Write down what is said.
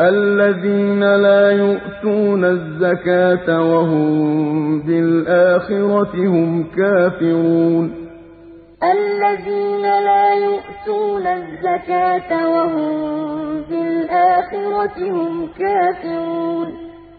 الَّذِينَ لَا يُؤْتُونَ الزَّكَاةَ وَهُم بِالْآخِرَةِ هُمْ كَافِرُونَ. الَّذِينَ لَا يُؤْتُونَ الزَّكَاةَ وَهُم بِالْآخِرَةِ هُمْ كَافِرُونَ.